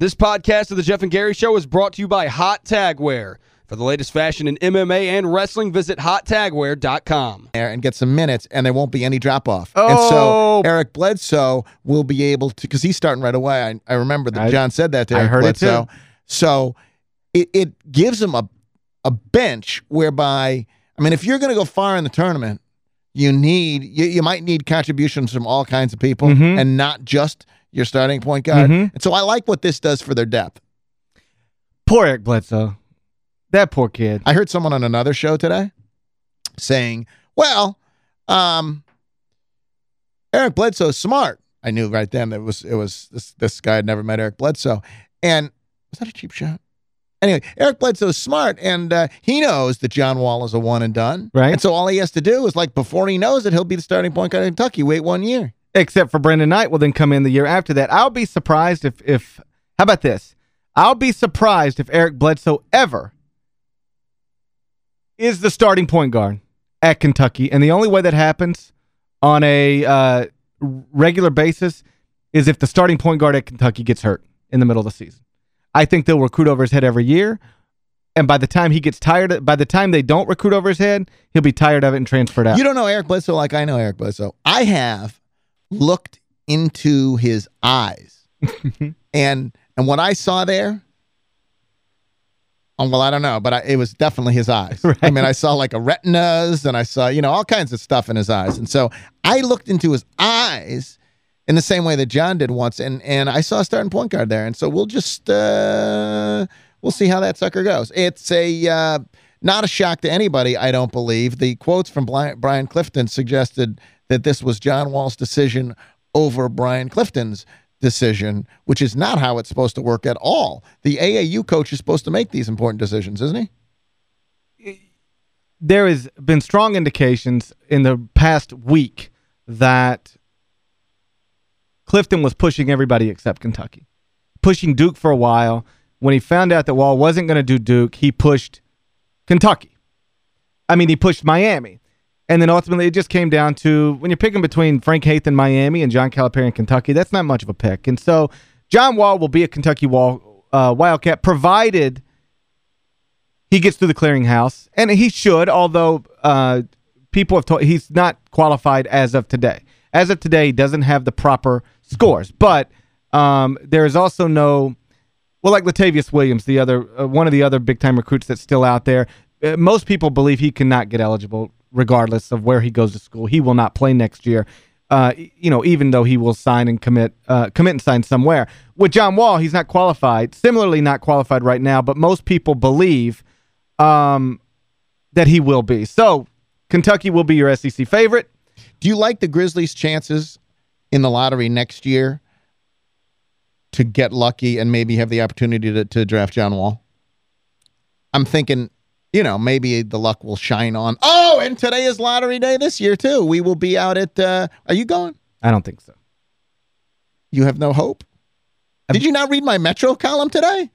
This podcast of the Geoff and Gary Show is brought to you by Hot Tagwear. For the latest fashion in MMA and wrestling, visit hottagwear.com. And get some minutes, and there won't be any drop-off. Oh. And so oh. Eric Bledsoe will be able to, because he's starting right away. I, I remember that I- John said that to I Eric heard it too. So it, it gives him a, a bench whereby, I mean, if you're going to go far in the tournament, you need, you, you might need contributions from all kinds of people Mhm. and not just your starting point guard. Mhm. And so I like what this does for their depth. Poor Eric Bledsoe. That poor kid. I heard someone on another show today saying, well, um, Eric Bledsoe's smart. I knew right then that it was it was this this guy had never met Eric Bledsoe. And was that a cheap shot? Anyway, Eric Bledsoe's smart, and uh, he knows that John Wall is a one and done. Right. And so all he has to do is, like, before he knows it, he'll be the starting point guard in Kentucky. Wait one year. Except for Brandon Knight will then come in the year after that. I'll be surprised if, if how about this? I'll be surprised if Eric Bledsoe ever is the starting point guard at Kentucky. And the only way that happens on a uh, regular basis is if the starting point guard at Kentucky gets hurt in the middle of the season. I think they'll recruit over his head every year. And by the time he gets tired, by the time they don't recruit over his head, he'll be tired of it and transferred out. You don't know Eric Bledsoe like I know Eric Bledsoe. I have looked into his eyes. and and what I saw there, oh, well, I don't know, but I, it was definitely his eyes. I mean, I saw like a retinas and I saw, you know, all kinds of stuff in his eyes. And so I looked into his eyes in the same way that John did once, and and I saw a starting point guard there. And so we'll just uh we'll see how that sucker goes. It's a uh not a shock to anybody, I don't believe. The quotes from Brian Clifton suggested that this was John Wall's decision over Brian Clifton's decision, which is not how it's supposed to work at all. The AAU coach is supposed to make these important decisions, isn't he? there has been strong indications in the past week that Clifton was pushing everybody except Kentucky. Pushing Duke for a while. When he found out that Wall wasn't going to do Duke, he pushed Kentucky. I mean, he pushed Miami. And then ultimately it just came down to when you're picking between Frank Haith in Miami and John Calipari in Kentucky, that's not much of a pick. And so John Wall will be a Kentucky Wall uh, Wildcat provided he gets through the clearinghouse, and he should, although uh, people have told he's not qualified as of today. As of today, he doesn't have the proper scores. But um, there is also no, well, like Latavious Williams, the other uh, one of the other big-time recruits that's still out there, uh, most people believe he cannot get eligible regardless of where he goes to school. He will not play next year. Uh, you know, even though he will sign and commit, uh, commit and sign somewhere. With John Wall, he's not qualified. Similarly, not qualified right now, but most people believe um, that he will be. So, Kentucky will be your SEC favorite. Do you like the Grizzlies' chances in the lottery next year to get lucky and maybe have the opportunity to, to draft John Wall? I'm thinking, you know, maybe the luck will shine on. Oh, and today is lottery day this year, too. We will be out at, uh, are you going? I don't think so. You have no hope? Did you not read my Metro column today?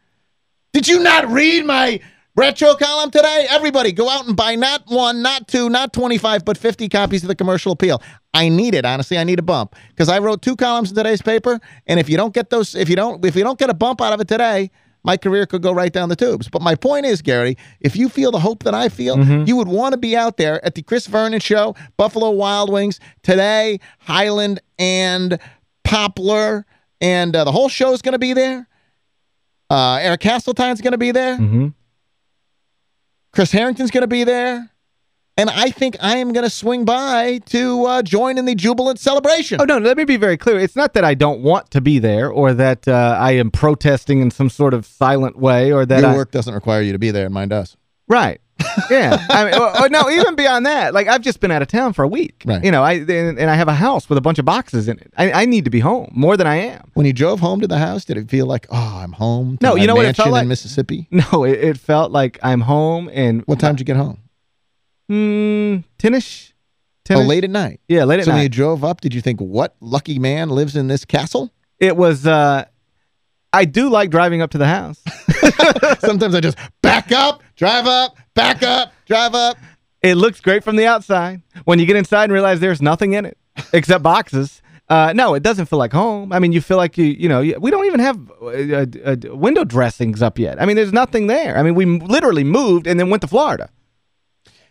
Did you not read my Retro column today? Everybody, go out and buy not one, not two, not 25, but 50 copies of the commercial appeal. I need it, honestly. I need a bump because I wrote two columns in today's paper, and if you don't get those, if you don't, if you don't get a bump out of it today, my career could go right down the tubes. But my point is, Gary, if you feel the hope that I feel, you would want to be out there at the Chris Vernon show, Buffalo Wild Wings today, Highland and Poplar, and uh, the whole show is going to be there. Uh, Eric Hasseltine's going to be there. Mm-hmm. Chris Herrington's going to be there. And I think I am going to swing by to uh, join in the jubilant celebration. Oh, no, let me be very clear. It's not that I don't want to be there or that uh, I am protesting in some sort of silent way or that Your I... work doesn't require you to be there, and mine does. Right. Yeah. I mean, or, or no, even beyond that. Like, I've just been out of town for a week. Right. You know, I and, and I have a house with a bunch of boxes in it. I, I need to be home more than I am. When you drove home to the house, did it feel like, oh, I'm home? to No, you know what it felt like? in Mississippi. No, it, it felt like I'm home and... What time did you get home? Hmm, 10-ish? Oh, 10-ish? late at night. Yeah, late at night. so when you drove up, did you think, what lucky man lives in this castle? It was... uh I do like driving up to the house. Sometimes I just back up, drive up, back up, drive up. It looks great from the outside. When you get inside and realize there's nothing in it except boxes, Uh, no, it doesn't feel like home. I mean, you feel like you, you know, you- we don't even have uh, uh, uh, window dressings up yet. I mean, there's nothing there. I mean, we literally moved and then went to Florida.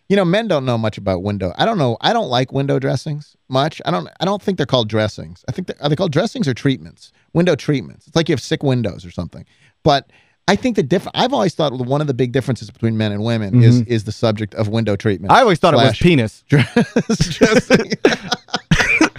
You know, men don't know much about window. I don't know. I don't like window dressings much. I don't. I don't think they're called dressings. I think they, are they called dressings or treatments? Window treatments. It's like you have sick windows or something. But I think the different. I've always thought one of the big differences between men and women is is the subject of window treatment. I always thought it was penis. dressing.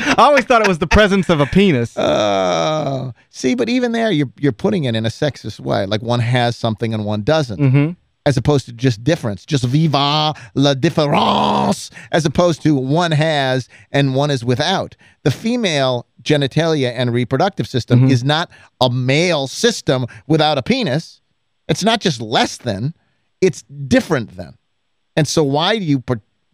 I always thought it was the presence of a penis. Oh, see, but even there, you're you're putting it in a sexist way. Like one has something and one doesn't. hmm as opposed to just difference, just viva la différence, as opposed to one has and one is without. The female genitalia and reproductive system mm-hmm. is not a male system without a penis. It's not just less than, it's different than. And so why do you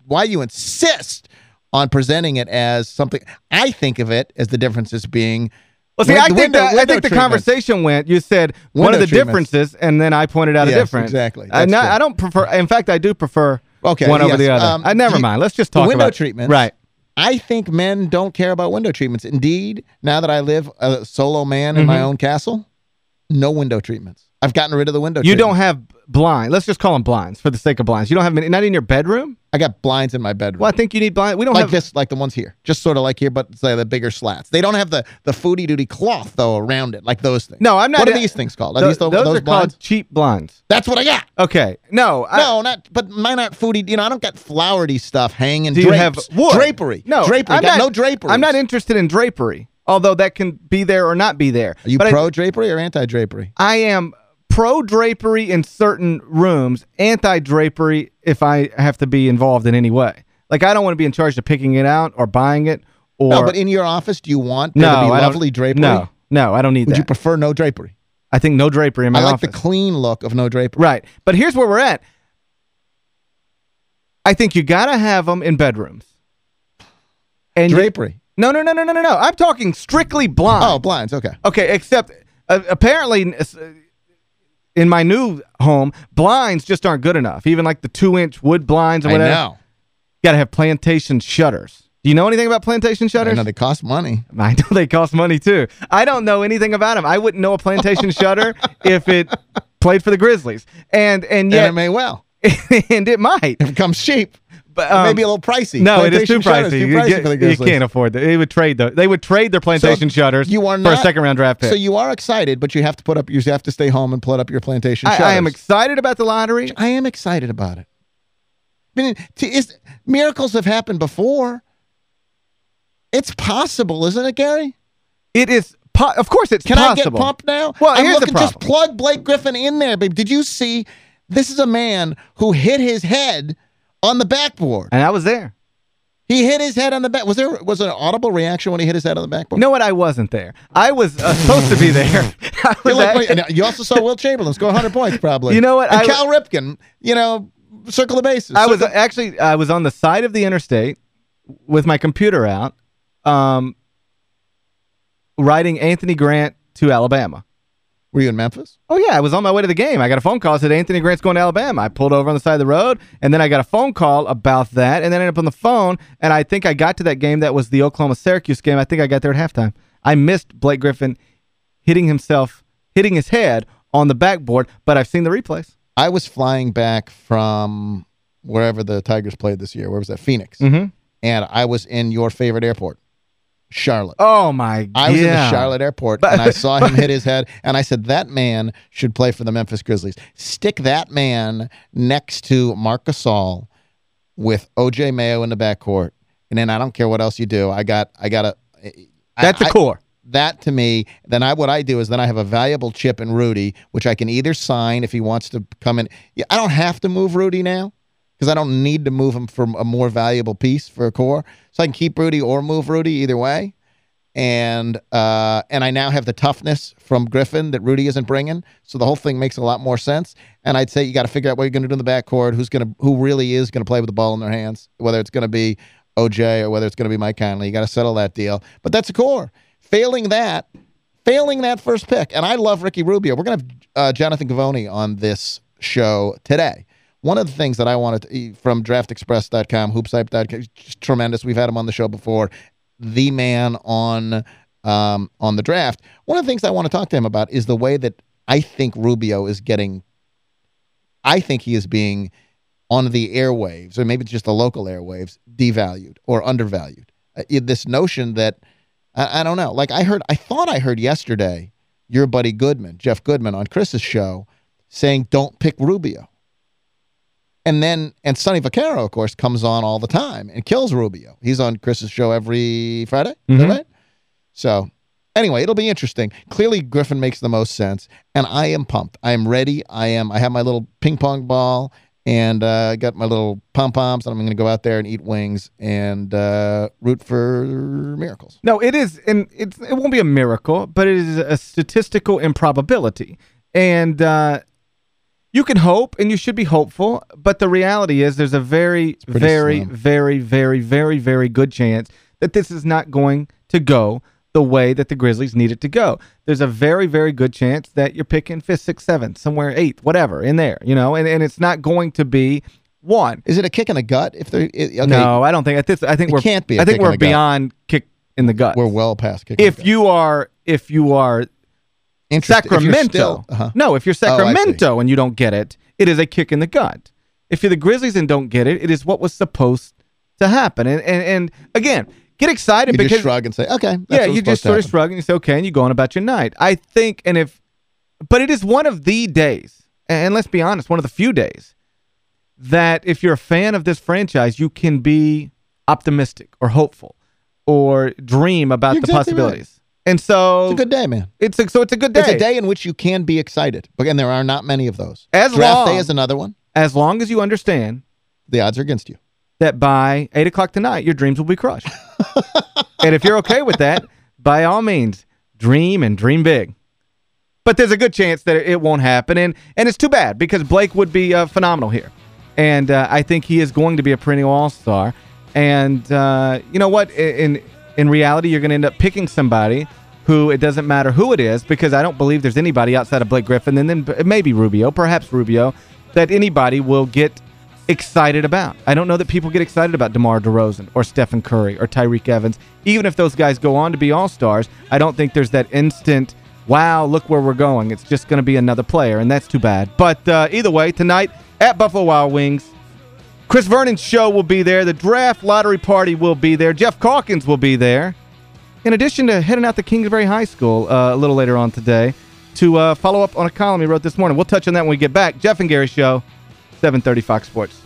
why do you insist on presenting it as something I think of it as the differences being Well, see, I think, window- that, I think the conversation went, you said one of the treatments. differences, and then I pointed out a difference. exactly. Uh, That's no. I don't prefer, in fact, I do prefer Okay, one over the other. Um, uh, never mind. Let's just talk window about Window treatments. Right. I think men don't care about window treatments. Indeed, now that I live a solo man in my Mhm. own castle, no window treatments. I've gotten rid of the window You don't have blinds. Let's just call them blinds for the sake of blinds. You don't have many, not in your bedroom? I got blinds in my bedroom. Well, I think you need blinds. We don't like have this, like the ones here. Just sort of like here, but it's like the bigger slats. They don't have the the foodie duty cloth though around it, like those things. No, I'm not. What are these things called? Are these the, those, those, are blinds? called cheap blinds. That's what I got. Okay. No. I, no, not. But mine aren't foodie. You know, I don't got flowery stuff hanging. Do you have wood? drapery? No. drapery. I'm got not, no drapery. I'm not interested in drapery, although that can be there or not be there. Are you pro drapery or anti drapery? I am pro drapery in certain rooms, anti drapery if I have to be involved in any way. Like I don't want to be in charge of picking it out or buying it or No, but in your office, do you want there no, to be lovely drapery? No, no, I don't need Would that. you prefer no drapery? I think no drapery in my I like office. the clean look of no drapery. right, but here's where we're at. I think you gotta have them in bedrooms. And Drapery. no, no, no, no, no, no, no. I'm talking strictly blind. Oh, blinds. Okay. Okay, except uh, apparently uh, in my new home, blinds just aren't good enough. Even like the two-inch wood blinds or whatever. I know. got to have plantation shutters. Do you know anything about plantation I shutters? know they cost money. I know they cost money too. I don't know anything about them. I wouldn't know a plantation shutter if it played for the Grizzlies. And and Yeah, yet it may well. and it might. If it comes cheap, But um, may be a little pricey. No, it is too Plantation shutters, pricey. You, get- you can't afford that. They would trade the, They would trade their plantation shutters you are for a second round draft pick. So you are excited, but you have to put up. You have to stay home and put up your plantation I, shutters. I am excited about the lottery. I am excited about it. I mean, is, miracles have happened before. It's possible, isn't it, Gary? It is, of course, it's Can I possible. get pumped now? Well, I'm here's the looking, just plug Blake Griffin in there, babe. Did you see? This is a man who hit his head on the backboard. And I was there. He hit his head on the back. Was there was there an audible reaction when he hit his head on the backboard? You know what? I wasn't there. I was uh, supposed to be there. You're like, wait, you also saw Wilt Chamberlain score 100 points, probably. You know what? And I- Cal Ripken, you know, circle the bases. I was actually I was on the side of the interstate with my computer out, um, writing Anthony Grant to Alabama. Were you in Memphis? Oh yeah, I was on my way to the game. I got a phone call said Anthony Grant's going to Alabama. I pulled over on the side of the road, and then I got a phone call about that, and then I ended up on the phone, and I think I got to that game that was the Oklahoma Syracuse game. I think I got there at halftime. I missed Blake Griffin hitting himself, hitting his head on the backboard, but I've seen the replays. I was flying back from wherever the Tigers played this year. Where was that? Phoenix. Mm-hmm. And I was in your favorite airport, Charlotte. Oh my god. I was in the Charlotte airport and I saw him hit his head and I said that man should play for the Memphis Grizzlies. Stick that man next to Marc Gasol with OJ Mayo in the backcourt and then I don't care what else you do. I got I got a That's the core. that to me, then I what I do is then I have a valuable chip in Rudy, which I can either sign if he wants to come in. Yeah, I don't have to move Rudy now because I don't need to move him from a more valuable piece for a core. So I can keep Rudy or move Rudy either way. And uh, and I now have the toughness from Griffin that Rudy isn't bringing, so the whole thing makes a lot more sense. And I'd say you got to figure out what you're going to do in the backcourt, who's going to who really is going to play with the ball in their hands, whether it's going to be OJ or whether it's going to be Mike Conley. You got to settle that deal. But that's a core. Failing that, failing that first pick, and I love Ricky Rubio. We're going to have uh, Jonathan Givony on this show today. One of the things that I wanted to, from draftexpress.com, hoopshype.com, tremendous. We've had him on the show before. the man on um, on the draft. One of the things I want to talk to him about is the way that I think Rubio is getting. I think he is being on the airwaves, or maybe it's just the local airwaves, devalued or undervalued. Uh, this notion that I, I don't know. Like I heard, I thought I heard yesterday your buddy Goodman, Jeff Goodman, on Chris's show, saying don't pick Rubio. And then, and Sonny Vaccaro, of course, comes on all the time and kills Rubio. He's on Chris's show every Friday. Mm -hmm. right? So, anyway, it'll be interesting. Clearly, Griffin makes the most sense, and I am pumped. I am ready. I am. I have my little ping pong ball, and uh, I got my little pom poms, and I'm going to go out there and eat wings and uh, root for miracles. No, it is, and it's it won't be a miracle, but it is a statistical improbability, and. Uh, you can hope and you should be hopeful, but the reality is there's a very, very, slim. very, very, very, very good chance that this is not going to go the way that the Grizzlies need it to go. There's a very, very good chance that you're picking fifth, sixth, seventh, somewhere eighth, whatever, in there, you know, and, and it's not going to be one. Is it a kick in the gut? If they're okay. No, I don't think. I think, I think it we're can't be I think we're beyond gut. kick in the gut. We're well past kick If you are if you are Sacramento. Still, uh -huh. No, if you're oh, Sacramento oh, and you don't get it, it is a kick in the gut. If you're the Grizzlies and don't get it, it is what was supposed to happen. And and, and again, get excited because. you because shrug and say, okay. yeah, you just sort of shrug and you say, okay, and you go on about your night. I think, and if, but it is one of the days, and let's be honest, one of the few days that if you're a fan of this franchise, you can be optimistic or hopeful or dream about you're the exactly possibilities. Right. And so it's a good day, man. It's a, so it's a good day. It's a day in which you can be excited. But again, there are not many of those. As Draft long, day is another one. As long as you understand the odds are against you. That by 8 o'clock tonight, your dreams will be crushed. and if you're okay with that, by all means, dream and dream big. But there's a good chance that it won't happen. And and it's too bad because Blake would be uh, phenomenal here. And uh, I think he is going to be a perennial all-star. And uh, you know what? In in reality, you're going to end up picking somebody who it doesn't matter who it is because I don't believe there's anybody outside of Blake Griffin and then maybe Rubio, perhaps Rubio, that anybody will get excited about. I don't know that people get excited about DeMar DeRozan or Stephen Curry or Tyreke Evans. Even if those guys go on to be all-stars, I don't think there's that instant, wow, look where we're going. It's just going to be another player, and that's too bad. But uh, either way, tonight at Buffalo Wild Wings, Chris Vernon's show will be there. The draft lottery party will be there. Geoff Calkins will be there. In addition to heading out to Kingsbury High School uh, a little later on today to uh, follow up on a column he wrote this morning. We'll touch on that when we get back. Geoff and Gary Show, 730 Fox Sports.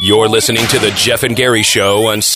You're listening to the Geoff and Gary Show on